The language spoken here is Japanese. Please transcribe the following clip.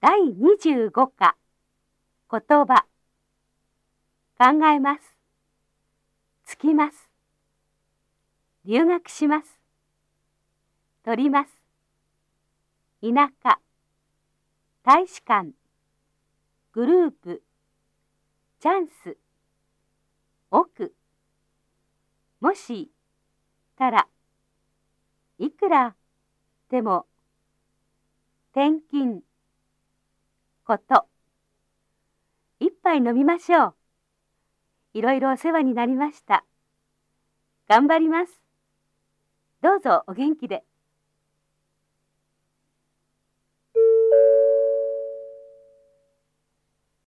第25課。言葉。考えます。つきます。留学します。取ります。田舎。大使館。グループ。チャンス。奥。もしたら。いくらでも。転勤。こと。一杯飲みましょう。いろいろお世話になりました。頑張ります。どうぞお元気で。